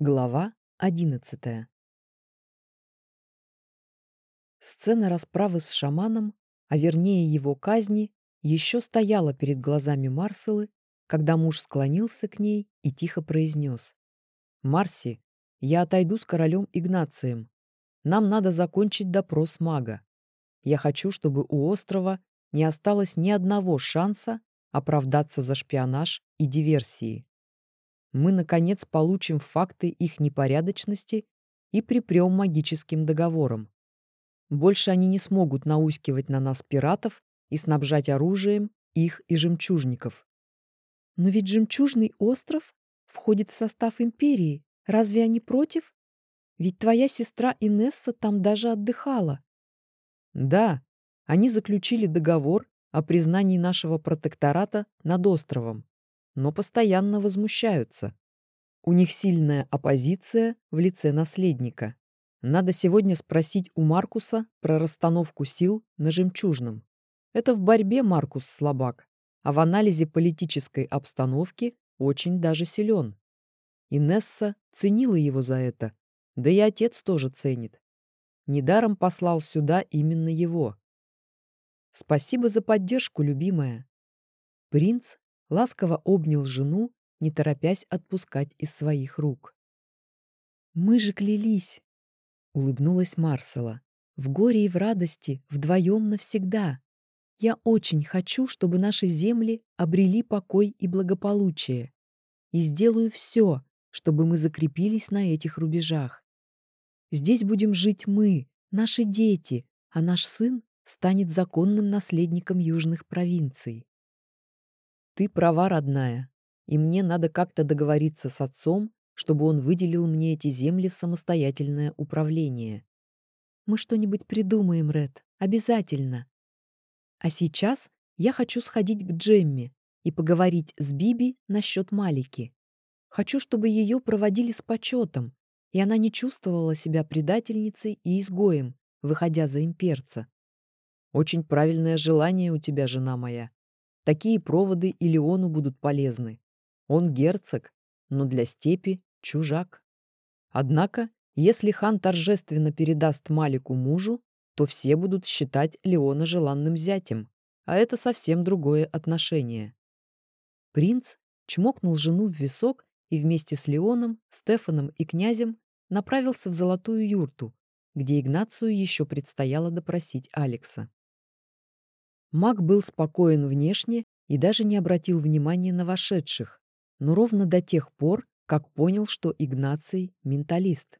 Глава одиннадцатая Сцена расправы с шаманом, а вернее его казни, еще стояла перед глазами Марселы, когда муж склонился к ней и тихо произнес. «Марси, я отойду с королем Игнацием. Нам надо закончить допрос мага. Я хочу, чтобы у острова не осталось ни одного шанса оправдаться за шпионаж и диверсии мы, наконец, получим факты их непорядочности и припрем магическим договором. Больше они не смогут наускивать на нас пиратов и снабжать оружием их и жемчужников. Но ведь жемчужный остров входит в состав империи. Разве они против? Ведь твоя сестра Инесса там даже отдыхала. Да, они заключили договор о признании нашего протектората над островом но постоянно возмущаются. У них сильная оппозиция в лице наследника. Надо сегодня спросить у Маркуса про расстановку сил на жемчужном. Это в борьбе Маркус слабак, а в анализе политической обстановки очень даже силен. Инесса ценила его за это, да и отец тоже ценит. Недаром послал сюда именно его. Спасибо за поддержку, любимая. Принц ласково обнял жену, не торопясь отпускать из своих рук. «Мы же клялись!» — улыбнулась Марсела. «В горе и в радости, вдвоем навсегда. Я очень хочу, чтобы наши земли обрели покой и благополучие. И сделаю все, чтобы мы закрепились на этих рубежах. Здесь будем жить мы, наши дети, а наш сын станет законным наследником южных провинций. Ты права, родная, и мне надо как-то договориться с отцом, чтобы он выделил мне эти земли в самостоятельное управление. Мы что-нибудь придумаем, Ред, обязательно. А сейчас я хочу сходить к Джемме и поговорить с Биби насчет Малики. Хочу, чтобы ее проводили с почетом, и она не чувствовала себя предательницей и изгоем, выходя за имперца. Очень правильное желание у тебя, жена моя. Такие проводы и Леону будут полезны. Он герцог, но для степи чужак. Однако, если хан торжественно передаст Малику мужу, то все будут считать Леона желанным зятем, а это совсем другое отношение. Принц чмокнул жену в висок и вместе с Леоном, Стефаном и князем направился в Золотую юрту, где Игнацию еще предстояло допросить Алекса. Маг был спокоен внешне и даже не обратил внимания на вошедших, но ровно до тех пор, как понял, что Игнаций — менталист.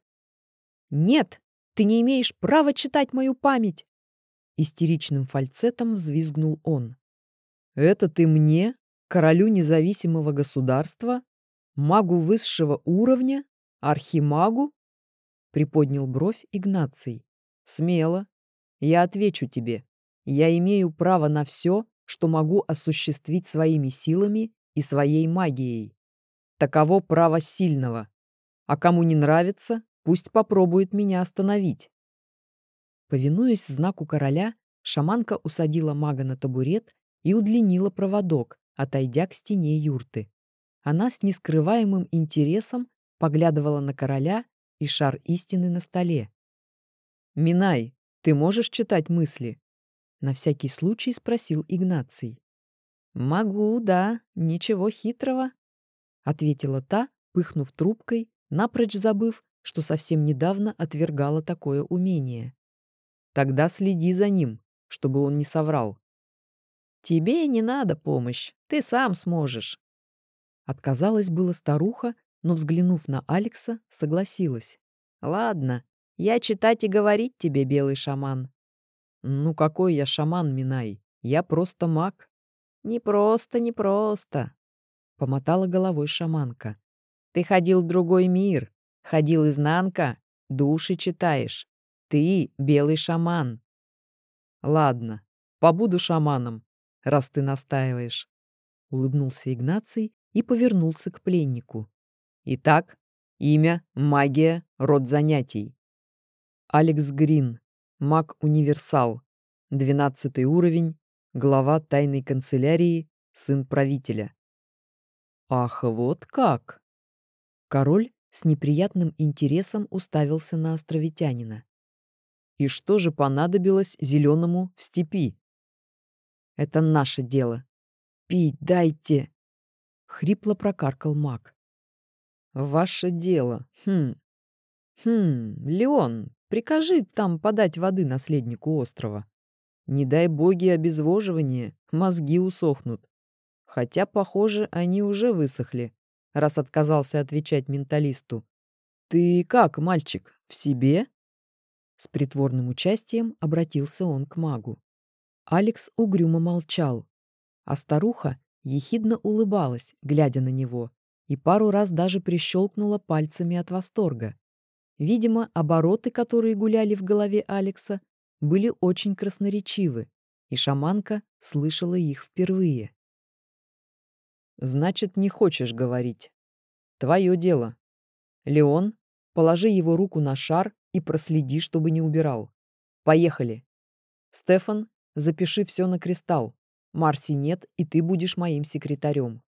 «Нет, ты не имеешь права читать мою память!» Истеричным фальцетом взвизгнул он. «Это ты мне, королю независимого государства, магу высшего уровня, архимагу?» Приподнял бровь Игнаций. «Смело. Я отвечу тебе. Я имею право на все, что могу осуществить своими силами и своей магией. Таково право сильного. А кому не нравится, пусть попробует меня остановить. Повинуясь знаку короля, шаманка усадила мага на табурет и удлинила проводок, отойдя к стене юрты. Она с нескрываемым интересом поглядывала на короля и шар истины на столе. «Минай, ты можешь читать мысли?» На всякий случай спросил Игнаций. «Могу, да, ничего хитрого», — ответила та, пыхнув трубкой, напрочь забыв, что совсем недавно отвергала такое умение. «Тогда следи за ним, чтобы он не соврал». «Тебе не надо помощь, ты сам сможешь». Отказалась была старуха, но, взглянув на Алекса, согласилась. «Ладно, я читать и говорить тебе, белый шаман. «Ну какой я шаман, Минай? Я просто маг». «Не просто, не просто», — помотала головой шаманка. «Ты ходил в другой мир, ходил изнанка, души читаешь. Ты белый шаман». «Ладно, побуду шаманом, раз ты настаиваешь», — улыбнулся Игнаций и повернулся к пленнику. «Итак, имя, магия, род занятий». Алекс Грин, Маг-универсал. Двенадцатый уровень. Глава тайной канцелярии. Сын правителя. Ах, вот как! Король с неприятным интересом уставился на островитянина. И что же понадобилось зеленому в степи? Это наше дело. Пить дайте! Хрипло прокаркал маг. Ваше дело. Хм. Хм, Леон, прикажи там подать воды наследнику острова. Не дай боги обезвоживание, мозги усохнут. Хотя, похоже, они уже высохли раз отказался отвечать менталисту. «Ты как, мальчик, в себе?» С притворным участием обратился он к магу. Алекс угрюмо молчал, а старуха ехидно улыбалась, глядя на него, и пару раз даже прищелкнула пальцами от восторга. Видимо, обороты, которые гуляли в голове Алекса, были очень красноречивы, и шаманка слышала их впервые. Значит, не хочешь говорить. Твое дело. Леон, положи его руку на шар и проследи, чтобы не убирал. Поехали. Стефан, запиши все на кристалл. Марси нет, и ты будешь моим секретарем.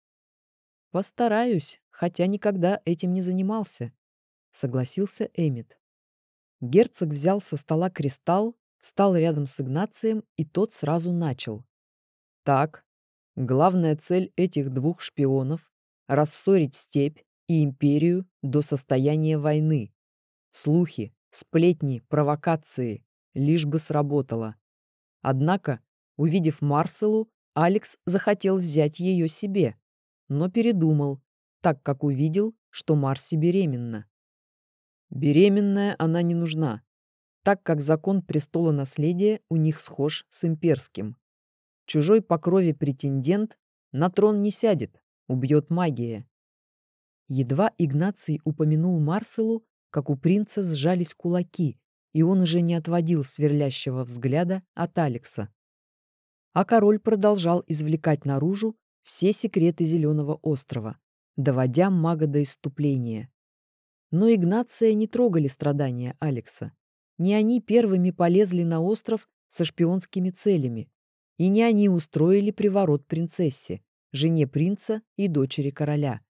Постараюсь, хотя никогда этим не занимался, согласился Эмит. Герцог взял со стола кристалл, стал рядом с Игнацием, и тот сразу начал. Так, Главная цель этих двух шпионов – рассорить степь и империю до состояния войны. Слухи, сплетни, провокации, лишь бы сработало. Однако, увидев Марселу, Алекс захотел взять ее себе, но передумал, так как увидел, что Марси беременна. Беременная она не нужна, так как закон престола наследия у них схож с имперским. Чужой по крови претендент на трон не сядет, убьет магия. Едва Игнаций упомянул Марселу, как у принца сжались кулаки, и он уже не отводил сверлящего взгляда от Алекса. А король продолжал извлекать наружу все секреты Зеленого острова, доводя мага до иступления. Но Игнация не трогали страдания Алекса. Не они первыми полезли на остров со шпионскими целями, и не они устроили приворот принцессе, жене принца и дочери короля.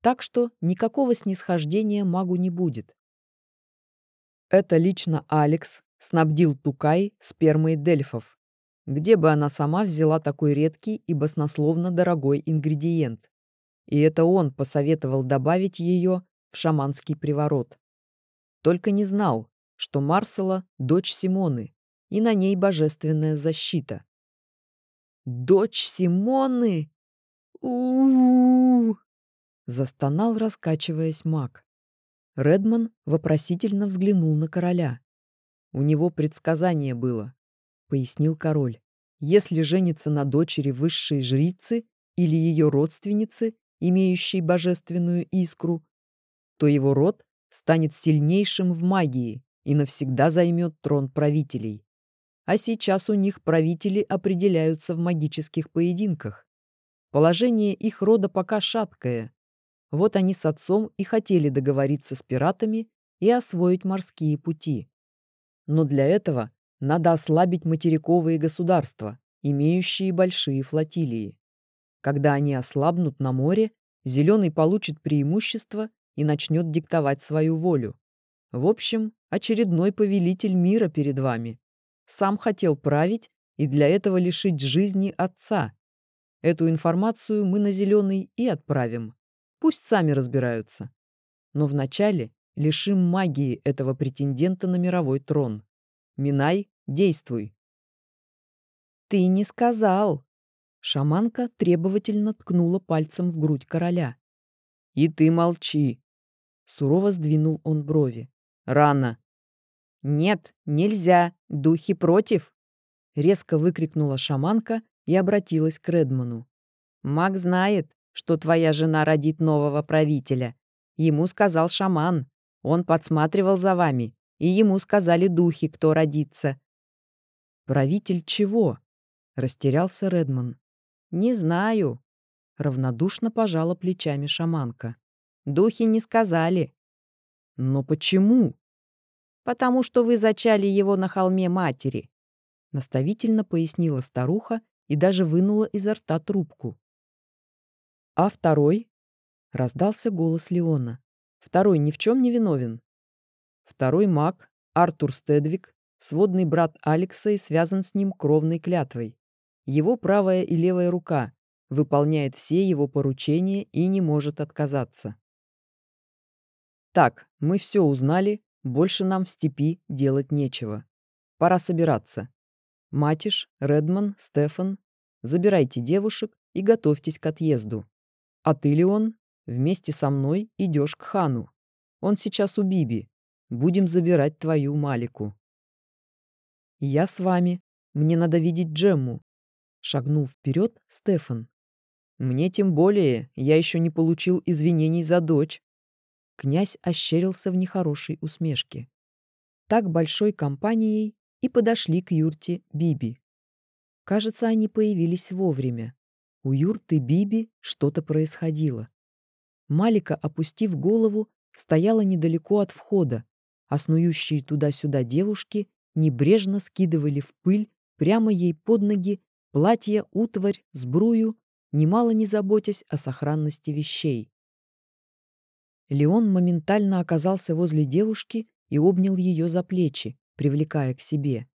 Так что никакого снисхождения магу не будет. Это лично Алекс снабдил Тукай спермой дельфов. Где бы она сама взяла такой редкий и баснословно дорогой ингредиент? И это он посоветовал добавить ее в шаманский приворот. Только не знал, что Марсела – дочь Симоны, и на ней божественная защита. Дочь Симоны? у, -у, Застонал, раскачиваясь маг. Редман вопросительно взглянул на короля. «У него предсказание было», — пояснил король. «Если женится на дочери высшей жрицы или ее родственницы, имеющей божественную искру, то его род станет сильнейшим в магии и навсегда займет трон правителей а сейчас у них правители определяются в магических поединках. Положение их рода пока шаткое. Вот они с отцом и хотели договориться с пиратами и освоить морские пути. Но для этого надо ослабить материковые государства, имеющие большие флотилии. Когда они ослабнут на море, Зеленый получит преимущество и начнет диктовать свою волю. В общем, очередной повелитель мира перед вами. Сам хотел править и для этого лишить жизни отца. Эту информацию мы на Зеленый и отправим. Пусть сами разбираются. Но вначале лишим магии этого претендента на мировой трон. Минай, действуй. Ты не сказал. Шаманка требовательно ткнула пальцем в грудь короля. И ты молчи. Сурово сдвинул он брови. Рано. «Нет, нельзя! Духи против!» Резко выкрикнула шаманка и обратилась к Редману. «Маг знает, что твоя жена родит нового правителя. Ему сказал шаман. Он подсматривал за вами, и ему сказали духи, кто родится». «Правитель чего?» — растерялся Редман. «Не знаю», — равнодушно пожала плечами шаманка. «Духи не сказали». «Но почему?» потому что вы зачали его на холме матери», — наставительно пояснила старуха и даже вынула изо рта трубку. «А второй?» — раздался голос Леона. Второй ни в чем не виновен. Второй маг, Артур Стедвик, сводный брат Алекса и связан с ним кровной клятвой. Его правая и левая рука выполняет все его поручения и не может отказаться. Так, мы все узнали, больше нам в степи делать нечего. Пора собираться. Матиш, Редман, Стефан, забирайте девушек и готовьтесь к отъезду. А ты, Леон, вместе со мной идешь к хану. Он сейчас у Биби. Будем забирать твою Малику. Я с вами. Мне надо видеть Джемму. Шагнул вперед Стефан. Мне тем более, я еще не получил извинений за дочь. Князь ощерился в нехорошей усмешке. Так большой компанией и подошли к юрте Биби. Кажется, они появились вовремя. У юрты Биби что-то происходило. Малика, опустив голову, стояла недалеко от входа, а снующие туда-сюда девушки небрежно скидывали в пыль прямо ей под ноги платье, утварь, сбрую, немало не заботясь о сохранности вещей. Леон моментально оказался возле девушки и обнял ее за плечи, привлекая к себе.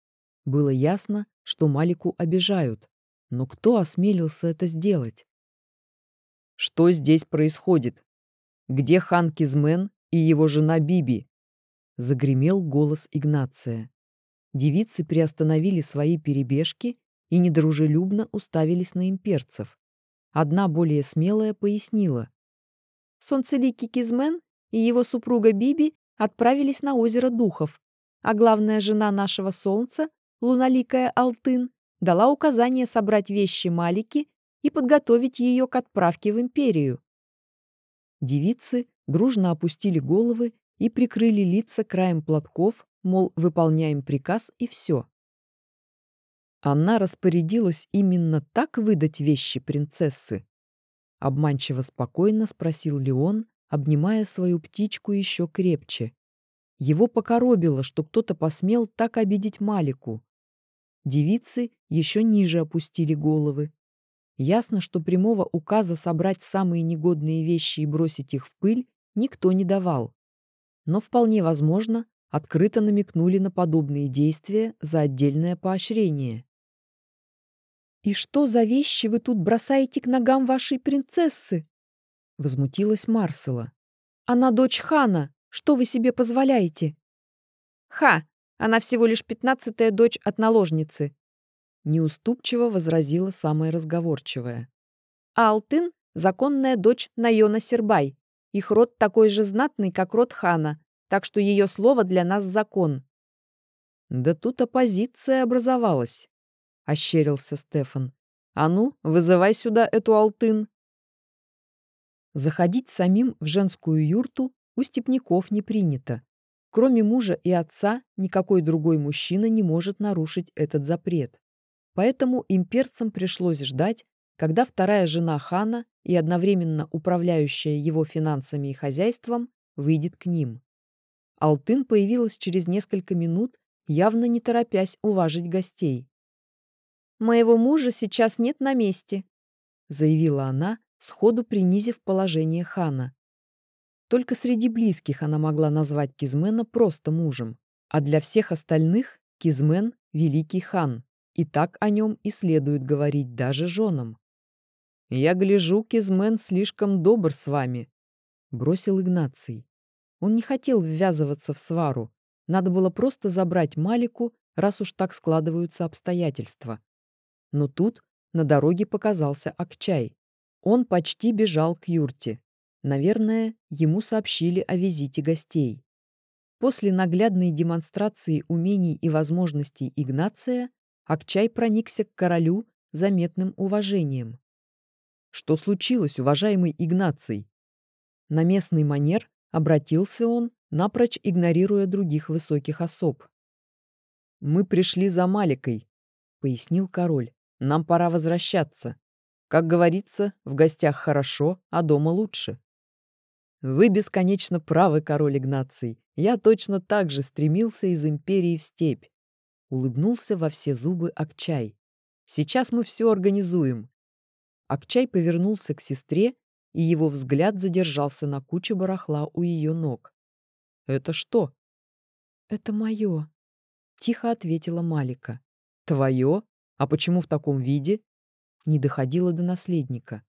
Было ясно, что Малику обижают, но кто осмелился это сделать? Что здесь происходит? Где хан Кизмен и его жена Биби? Загремел голос Игнация. Девицы приостановили свои перебежки и недружелюбно уставились на имперцев. Одна более смелая пояснила. Солнцеликий Кизмен и его супруга Биби отправились на озеро Духов, а главная жена нашего солнца, луналикая Алтын, дала указание собрать вещи Малики и подготовить ее к отправке в империю. Девицы дружно опустили головы и прикрыли лица краем платков, мол, выполняем приказ и все. Она распорядилась именно так выдать вещи принцессы. Обманчиво спокойно спросил Леон, обнимая свою птичку еще крепче. Его покоробило, что кто-то посмел так обидеть Малику. Девицы еще ниже опустили головы. Ясно, что прямого указа собрать самые негодные вещи и бросить их в пыль никто не давал. Но вполне возможно, открыто намекнули на подобные действия за отдельное поощрение. «И что за вещи вы тут бросаете к ногам вашей принцессы?» Возмутилась Марсела. «Она дочь хана. Что вы себе позволяете?» «Ха! Она всего лишь пятнадцатая дочь от наложницы!» Неуступчиво возразила самая разговорчивая. «А Алтын — законная дочь Найона Сербай. Их род такой же знатный, как род хана, так что ее слово для нас закон». «Да тут оппозиция образовалась», — ощерился Стефан. «А ну, вызывай сюда эту Алтын». Заходить самим в женскую юрту у степняков не принято. Кроме мужа и отца, никакой другой мужчина не может нарушить этот запрет. Поэтому имперцам пришлось ждать, когда вторая жена хана и одновременно управляющая его финансами и хозяйством выйдет к ним. Алтын появилась через несколько минут, явно не торопясь уважить гостей. «Моего мужа сейчас нет на месте», — заявила она, сходу принизив положение хана. Только среди близких она могла назвать Кизмена просто мужем, а для всех остальных Кизмен — великий хан, и так о нем и следует говорить даже женам. «Я гляжу, Кизмен слишком добр с вами», — бросил Игнаций. Он не хотел ввязываться в свару, надо было просто забрать Малику, раз уж так складываются обстоятельства. Но тут на дороге показался Акчай. Он почти бежал к юрте. Наверное, ему сообщили о визите гостей. После наглядной демонстрации умений и возможностей Игнация Акчай проникся к королю заметным уважением. «Что случилось, уважаемый Игнаций?» На местный манер обратился он, напрочь игнорируя других высоких особ. «Мы пришли за Маликой», — пояснил король. «Нам пора возвращаться. Как говорится, в гостях хорошо, а дома лучше. Вы бесконечно правы, король Игнаций. Я точно так же стремился из империи в степь. Улыбнулся во все зубы Акчай. Сейчас мы все организуем. Акчай повернулся к сестре и его взгляд задержался на куче барахла у ее ног. «Это что?» «Это мое», — тихо ответила Малика. «Твое? А почему в таком виде?» Не доходило до наследника.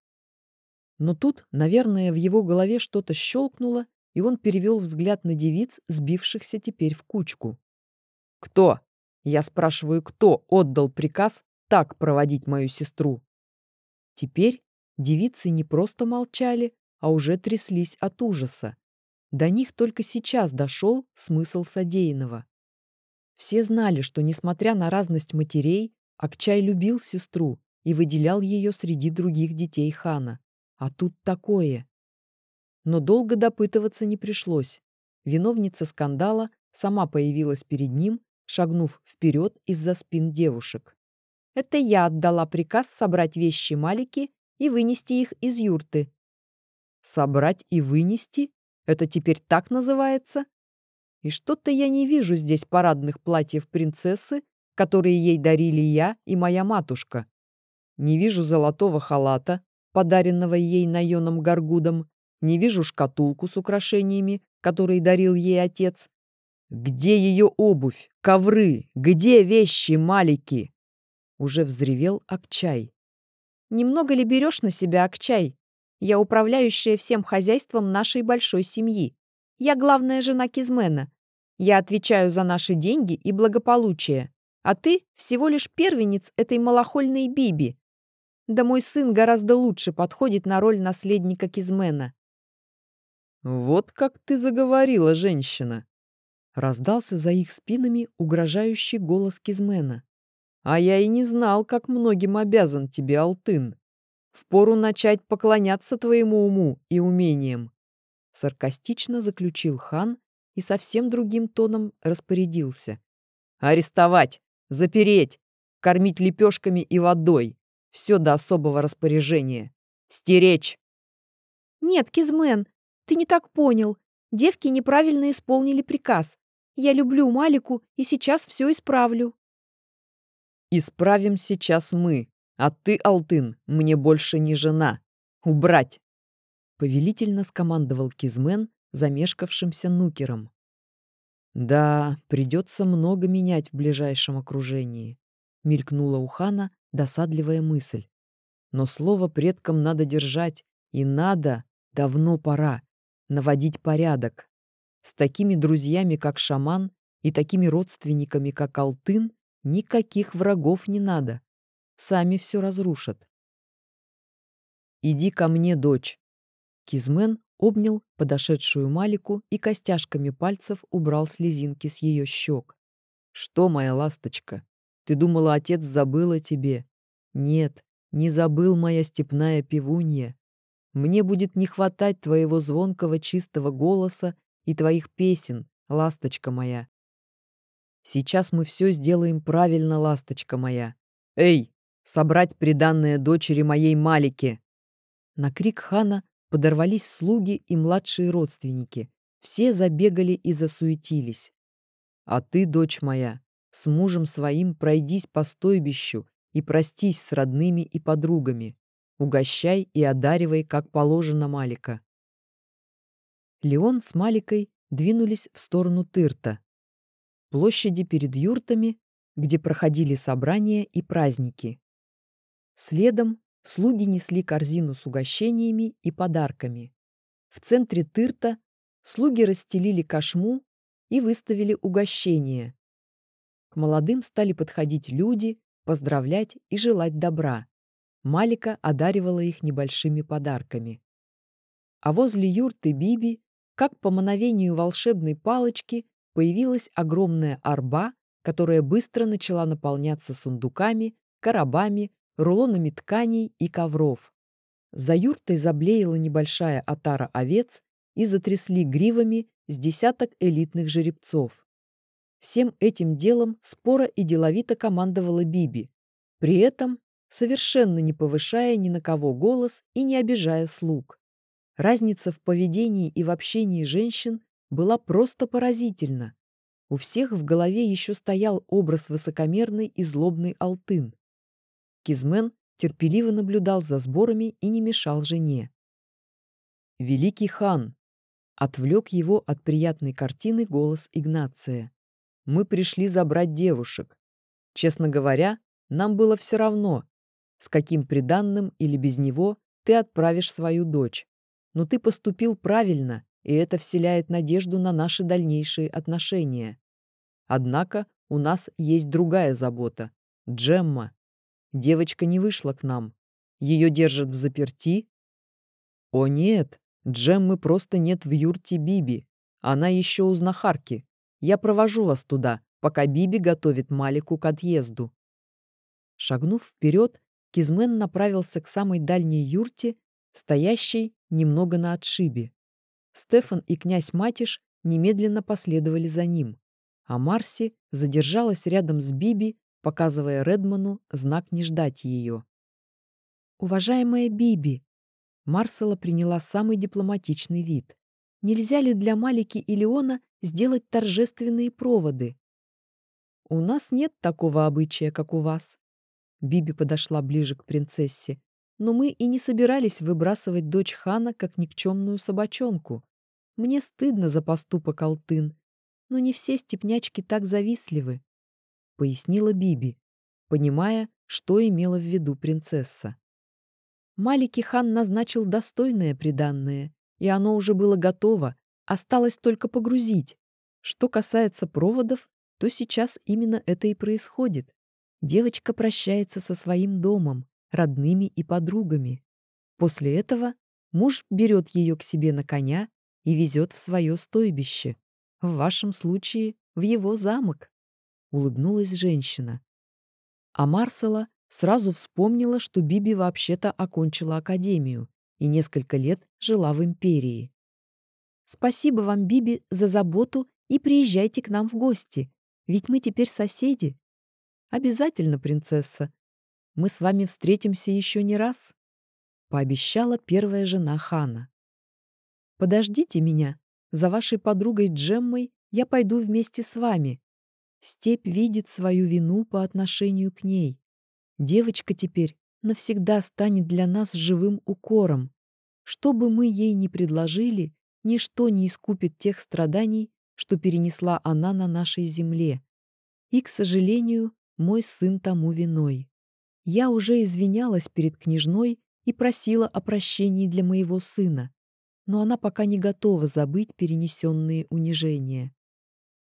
Но тут, наверное, в его голове что-то щелкнуло, и он перевел взгляд на девиц, сбившихся теперь в кучку. «Кто? Я спрашиваю, кто отдал приказ так проводить мою сестру?» Теперь девицы не просто молчали, а уже тряслись от ужаса. До них только сейчас дошел смысл содеянного. Все знали, что, несмотря на разность матерей, Акчай любил сестру и выделял ее среди других детей хана. А тут такое. Но долго допытываться не пришлось. Виновница скандала сама появилась перед ним, шагнув вперед из-за спин девушек. «Это я отдала приказ собрать вещи Малики и вынести их из юрты». «Собрать и вынести? Это теперь так называется?» И что-то я не вижу здесь парадных платьев принцессы, которые ей дарили я и моя матушка. Не вижу золотого халата, подаренного ей наеном Гаргудом, не вижу шкатулку с украшениями, которые дарил ей отец. Где ее обувь, ковры, где вещи Малики? Уже взревел Акчай. Немного ли берешь на себя, Акчай? Я управляющая всем хозяйством нашей большой семьи. Я главная жена Кизмена. Я отвечаю за наши деньги и благополучие. А ты всего лишь первенец этой малохольной Биби. Да мой сын гораздо лучше подходит на роль наследника Кизмена. «Вот как ты заговорила, женщина!» Раздался за их спинами угрожающий голос Кизмена. «А я и не знал, как многим обязан тебе, Алтын. Впору начать поклоняться твоему уму и умениям. Саркастично заключил хан и совсем другим тоном распорядился. «Арестовать! Запереть! Кормить лепешками и водой! Все до особого распоряжения! Стеречь!» «Нет, Кизмен, ты не так понял. Девки неправильно исполнили приказ. Я люблю Малику и сейчас все исправлю». «Исправим сейчас мы, а ты, Алтын, мне больше не жена. Убрать!» повелительно скомандовал Кизмен замешкавшимся нукером. «Да, придется много менять в ближайшем окружении», — мелькнула у хана досадливая мысль. «Но слово предкам надо держать, и надо, давно пора, наводить порядок. С такими друзьями, как шаман, и такими родственниками, как Алтын, никаких врагов не надо. Сами все разрушат. «Иди ко мне, дочь», Кизмен обнял подошедшую Малику и костяшками пальцев убрал слезинки с ее щек. «Что, моя ласточка, ты думала, отец забыл о тебе? Нет, не забыл моя степная пивунья. Мне будет не хватать твоего звонкого чистого голоса и твоих песен, ласточка моя. Сейчас мы все сделаем правильно, ласточка моя. Эй, собрать приданное дочери моей Малике!» На крик хана Подорвались слуги и младшие родственники. Все забегали и засуетились. А ты, дочь моя, с мужем своим пройдись по стойбищу и простись с родными и подругами. Угощай и одаривай, как положено Малика. Леон с Маликой двинулись в сторону Тырта, площади перед юртами, где проходили собрания и праздники. Следом Слуги несли корзину с угощениями и подарками. В центре тырта слуги расстелили кошму и выставили угощения. К молодым стали подходить люди, поздравлять и желать добра. Малика одаривала их небольшими подарками. А возле юрты Биби, как по мановению волшебной палочки, появилась огромная арба, которая быстро начала наполняться сундуками, коробами, рулонами тканей и ковров. За юртой заблеяла небольшая отара овец и затрясли гривами с десяток элитных жеребцов. Всем этим делом спора и деловито командовала Биби, при этом совершенно не повышая ни на кого голос и не обижая слуг. Разница в поведении и в общении женщин была просто поразительна. У всех в голове еще стоял образ высокомерной и злобной Алтын. Кизмен терпеливо наблюдал за сборами и не мешал жене. великий хан!» Отвлек его от приятной картины голос Игнация. «Мы пришли забрать девушек. Честно говоря, нам было все равно, с каким приданным или без него ты отправишь свою дочь. Но ты поступил правильно, и это вселяет надежду на наши дальнейшие отношения. Однако у нас есть другая забота — Джемма. Девочка не вышла к нам. Ее держат в заперти. О нет, Джеммы просто нет в юрте Биби. Она еще у знахарки. Я провожу вас туда, пока Биби готовит Малику к отъезду. Шагнув вперед, Кизмен направился к самой дальней юрте, стоящей немного на отшибе. Стефан и князь Матиш немедленно последовали за ним, а Марси задержалась рядом с Биби, показывая Редману знак не ждать ее. «Уважаемая Биби!» Марсела приняла самый дипломатичный вид. «Нельзя ли для Малики и Леона сделать торжественные проводы?» «У нас нет такого обычая, как у вас». Биби подошла ближе к принцессе. «Но мы и не собирались выбрасывать дочь хана как никчемную собачонку. Мне стыдно за поступок Алтын, но не все степнячки так завистливы», — пояснила Биби, понимая, что имела в виду принцесса. Малики хан назначил достойное приданное, и оно уже было готово, осталось только погрузить. Что касается проводов, то сейчас именно это и происходит. Девочка прощается со своим домом, родными и подругами. После этого муж берет ее к себе на коня и везет в свое стойбище. В вашем случае в его замок. Улыбнулась женщина. А Марсела сразу вспомнила, что Биби вообще-то окончила академию и несколько лет жила в империи. «Спасибо вам, Биби, за заботу и приезжайте к нам в гости, ведь мы теперь соседи». «Обязательно, принцесса. Мы с вами встретимся еще не раз», — пообещала первая жена хана. «Подождите меня. За вашей подругой Джеммой я пойду вместе с вами. Степь видит свою вину по отношению к ней. Девочка теперь навсегда станет для нас живым укором. Что бы мы ей ни предложили, ничто не искупит тех страданий, что перенесла она на нашей земле. И, к сожалению, мой сын тому виной. Я уже извинялась перед княжной и просила о прощении для моего сына, но она пока не готова забыть перенесенные унижения.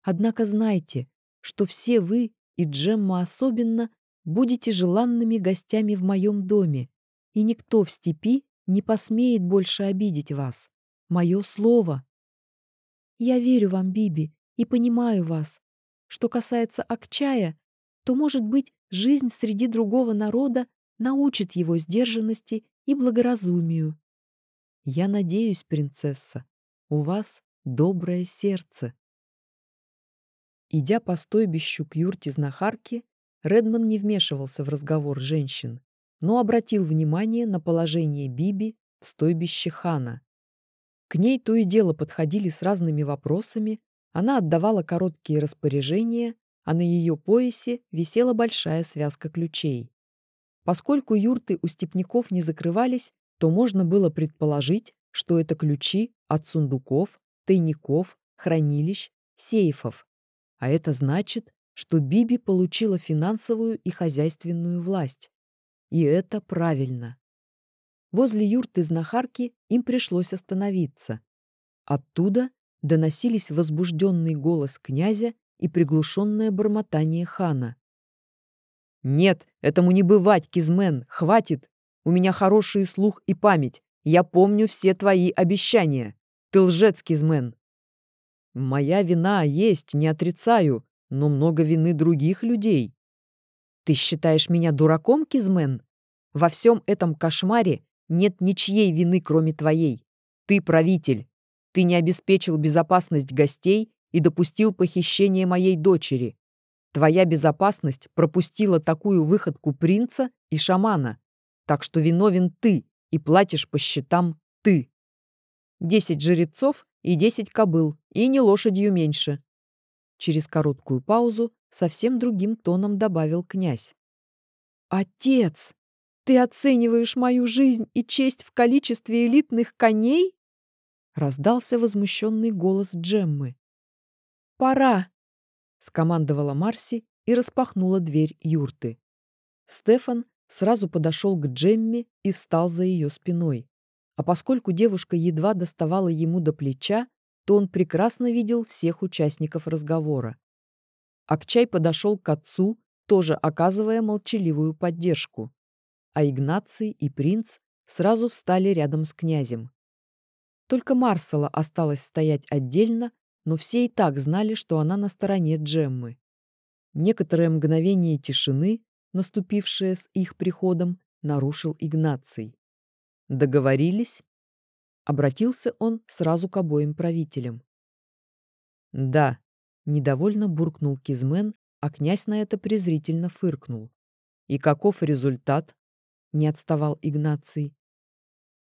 Однако знайте, что все вы, и Джемма особенно, будете желанными гостями в моем доме, и никто в степи не посмеет больше обидеть вас. Мое слово. Я верю вам, Биби, и понимаю вас. Что касается Акчая, то, может быть, жизнь среди другого народа научит его сдержанности и благоразумию. Я надеюсь, принцесса, у вас доброе сердце. Идя по стойбищу к юрте знахарки, Редман не вмешивался в разговор женщин, но обратил внимание на положение Биби в стойбище хана. К ней то и дело подходили с разными вопросами, она отдавала короткие распоряжения, а на ее поясе висела большая связка ключей. Поскольку юрты у степняков не закрывались, то можно было предположить, что это ключи от сундуков, тайников, хранилищ, сейфов. А это значит, что Биби получила финансовую и хозяйственную власть. И это правильно. Возле юрты знахарки им пришлось остановиться. Оттуда доносились возбужденный голос князя и приглушенное бормотание хана. «Нет, этому не бывать, Кизмен, хватит! У меня хороший слух и память. Я помню все твои обещания. Ты лжец, Кизмен!» «Моя вина есть, не отрицаю, но много вины других людей. Ты считаешь меня дураком, Кизмен? Во всем этом кошмаре нет ничьей вины, кроме твоей. Ты правитель. Ты не обеспечил безопасность гостей и допустил похищение моей дочери. Твоя безопасность пропустила такую выходку принца и шамана. Так что виновен ты и платишь по счетам ты. Десять жеребцов и десять кобыл, и не лошадью меньше. Через короткую паузу совсем другим тоном добавил князь. «Отец, ты оцениваешь мою жизнь и честь в количестве элитных коней? раздался возмущенный голос Джеммы. «Пора!» — скомандовала Марси и распахнула дверь юрты. Стефан сразу подошел к Джемме и встал за ее спиной. А поскольку девушка едва доставала ему до плеча, то он прекрасно видел всех участников разговора. Акчай подошел к отцу, тоже оказывая молчаливую поддержку. А Игнаций и принц сразу встали рядом с князем. Только Марсела осталась стоять отдельно, но все и так знали, что она на стороне Джеммы. Некоторое мгновение тишины, наступившее с их приходом, нарушил Игнаций. «Договорились?» Обратился он сразу к обоим правителям. «Да», — недовольно буркнул Кизмен, а князь на это презрительно фыркнул. «И каков результат?» — не отставал Игнаций.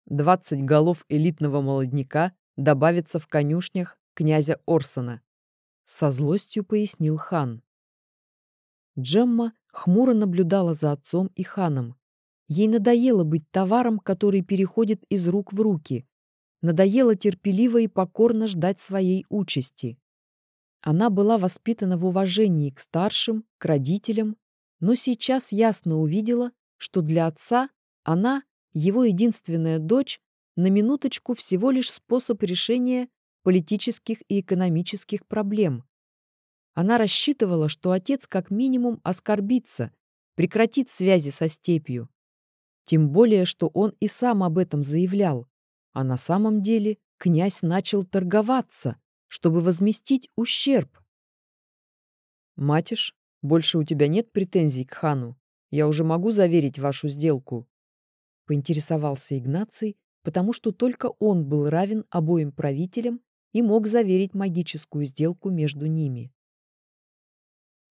«Двадцать голов элитного молодняка добавится в конюшнях князя Орсона», — со злостью пояснил хан. Джемма хмуро наблюдала за отцом и ханом. Ей надоело быть товаром, который переходит из рук в руки. Надоело терпеливо и покорно ждать своей участи. Она была воспитана в уважении к старшим, к родителям, но сейчас ясно увидела, что для отца она, его единственная дочь, на минуточку всего лишь способ решения политических и экономических проблем. Она рассчитывала, что отец как минимум оскорбится, прекратит связи со степью. Тем более, что он и сам об этом заявлял. А на самом деле князь начал торговаться, чтобы возместить ущерб. «Матиш, больше у тебя нет претензий к хану? Я уже могу заверить вашу сделку?» Поинтересовался Игнаций, потому что только он был равен обоим правителям и мог заверить магическую сделку между ними.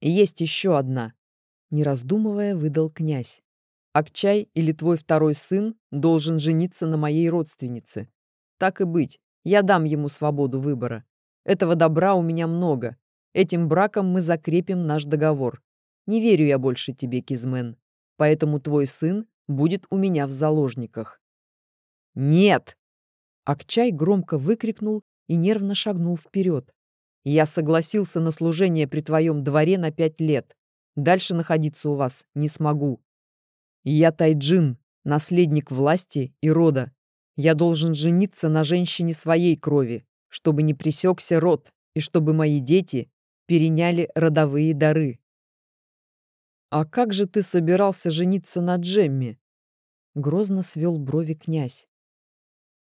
есть еще одна, не раздумывая, выдал князь. Акчай или твой второй сын должен жениться на моей родственнице. Так и быть, я дам ему свободу выбора. Этого добра у меня много. Этим браком мы закрепим наш договор. Не верю я больше тебе, Кизмен. Поэтому твой сын будет у меня в заложниках. Нет! Акчай громко выкрикнул и нервно шагнул вперед. «Я согласился на служение при твоем дворе на пять лет. Дальше находиться у вас не смогу. Я Тайджин, наследник власти и рода. Я должен жениться на женщине своей крови, чтобы не пресекся род и чтобы мои дети переняли родовые дары». «А как же ты собирался жениться на Джемме?» Грозно свел брови князь.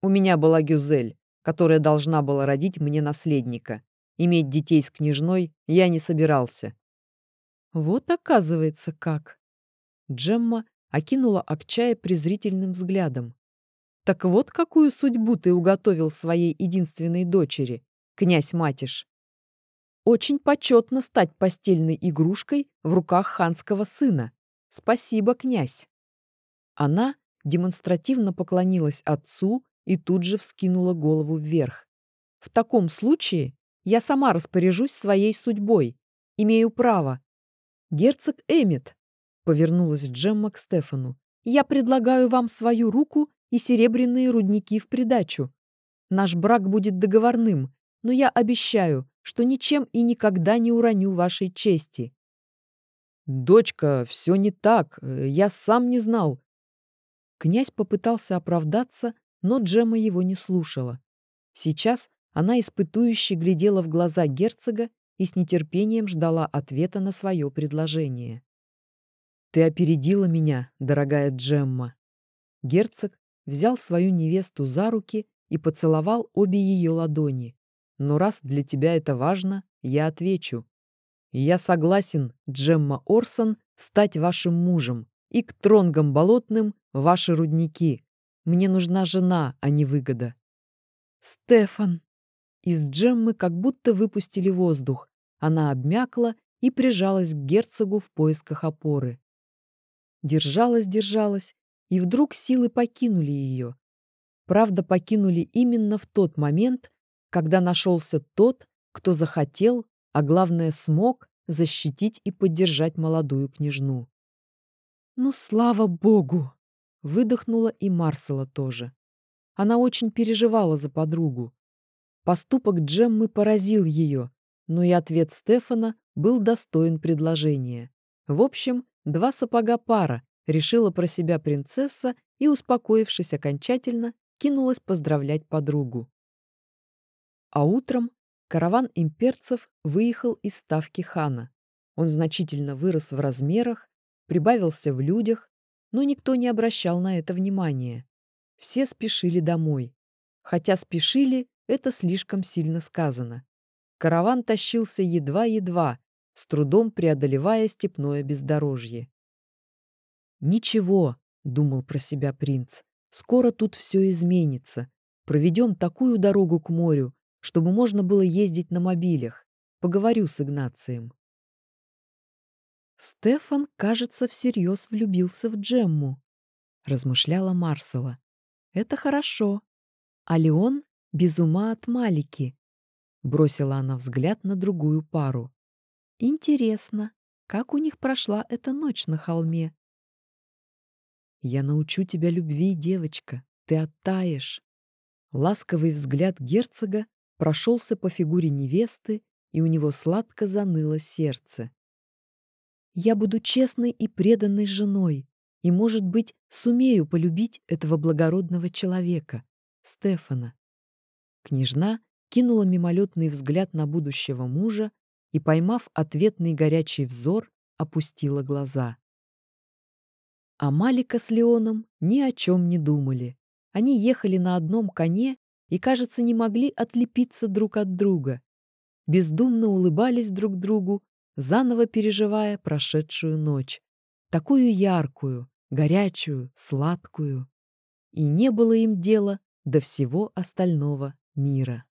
«У меня была Гюзель которая должна была родить мне наследника. Иметь детей с княжной я не собирался. Вот оказывается как. Джемма окинула Акчая презрительным взглядом. Так вот какую судьбу ты уготовил своей единственной дочери, князь Матиш. Очень почетно стать постельной игрушкой в руках ханского сына. Спасибо, князь. Она демонстративно поклонилась отцу и тут же вскинула голову вверх. «В таком случае я сама распоряжусь своей судьбой. Имею право». «Герцог Эммет», — повернулась Джемма к Стефану, «я предлагаю вам свою руку и серебряные рудники в придачу. Наш брак будет договорным, но я обещаю, что ничем и никогда не уроню вашей чести». «Дочка, все не так. Я сам не знал». Князь попытался оправдаться, но Джема его не слушала. Сейчас она испытующе глядела в глаза герцога и с нетерпением ждала ответа на свое предложение. «Ты опередила меня, дорогая Джемма». Герцог взял свою невесту за руки и поцеловал обе ее ладони. «Но раз для тебя это важно, я отвечу. Я согласен, Джемма Орсон, стать вашим мужем и к тронгам болотным ваши рудники, мне нужна жена, а не выгода. Стефан. Из Джеммы как будто выпустили воздух. Она обмякла и прижалась к герцогу в поисках опоры. Держалась, держалась, и вдруг силы покинули ее. Правда, покинули именно в тот момент, когда нашелся тот, кто захотел, а главное смог, защитить и поддержать молодую княжну. Ну, слава богу! Выдохнула и Марсела тоже. Она очень переживала за подругу. Поступок Джеммы поразил ее, но и ответ Стефана был достоин предложения. В общем, два сапога пара, решила про себя принцесса и, успокоившись окончательно, кинулась поздравлять подругу. А утром караван имперцев выехал из ставки хана. Он значительно вырос в размерах, прибавился в людях, но никто не обращал на это внимания. Все спешили домой. Хотя спешили, это слишком сильно сказано. Караван тащился едва-едва, с трудом преодолевая степное бездорожье. «Ничего», — думал про себя принц, — «скоро тут все изменится. Проведем такую дорогу к морю, чтобы можно было ездить на мобилях. Поговорю с Игнацием». «Стефан, кажется, всерьез влюбился в Джемму», — размышляла Марсела. «Это хорошо. А Леон без ума от Малики. Бросила она взгляд на другую пару. Интересно, как у них прошла эта ночь на холме? Я научу тебя любви, девочка. Ты оттаешь. Ласковый взгляд герцога прошелся по фигуре невесты, и у него сладко заныло сердце. Я буду честной и преданной женой, и, может быть, сумею полюбить этого благородного человека, Стефана. Княжна кинула мимолетный взгляд на будущего мужа и, поймав ответный горячий взор, опустила глаза. А Малика с Леоном ни о чем не думали. Они ехали на одном коне и, кажется, не могли отлепиться друг от друга. Бездумно улыбались друг другу, заново переживая прошедшую ночь. Такую яркую, горячую, сладкую. И не было им дела до всего остального мира.